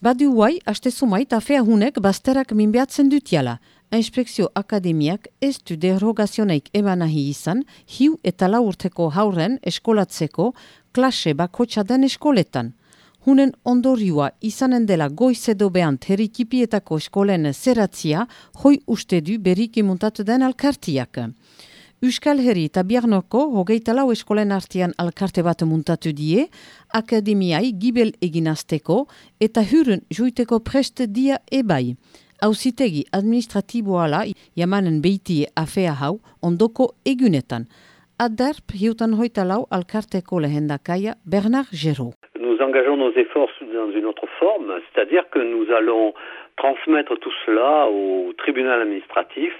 Badu guai, haste sumait, afea hunek bazterak minbeatzen dutiala. Inspekzio Akademiak ez du derogazioneik emanahi izan, hiu eta laurteko hauren eskolatzeko klase bakotxa den eskoletan. Hunen ondorioa izanen dela goizedo behan terikipietako eskolen zeratzia, hoi uste du berik imuntatu den alkartiak. Euskal Herri eta Biarnoko hogeita lau eskolen artean alkarte bat muntatu die, akademiai gibel eginazteko eta hurren juiteko preste dia ebai hauzitegi administratiboala jamanen beiti afea hau ondoko egunetan. Adarp hiutan hoita lau alkarteko lehendakaia Bernard Géraud. Nous engageons nos efforts dans une autre forme, c'est-à-dire que nous allons transmettre tout cela au tribunal administratif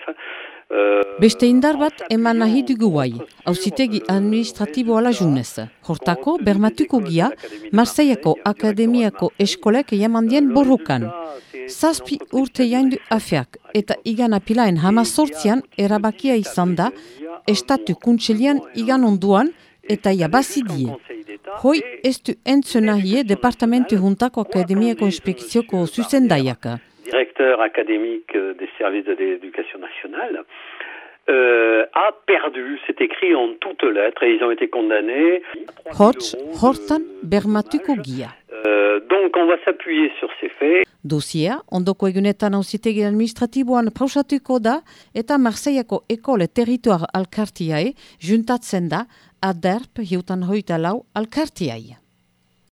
Euh, Beste indar bat eman nahi dugu guai, hauzitegi administratiboala junez. Hortako, bermatuko gia, Marseiako Akademiako eskolek jamandien borrokan. Zazpi urte jaindu afeak eta igan apilaen hama sortzian erabakia izan da, estatu kuntselian igan onduan eta jabazidie. Hoi ez du entzunahie departamentu juntako akademiako inspekzioko zuzendaiaka directeur académique euh, des services de l'éducation nationale, euh, a perdu, c'est écrit en toutes lettres, et ils ont été condamnés. Euh, donc on va s'appuyer sur ces faits. Dosia, ondoko egunetan hausitegi administratiboan pausatuko da, eta Marseillako ekole territoire alkartiae juntatzen da, aderp hiutan hoita lau alkartiae.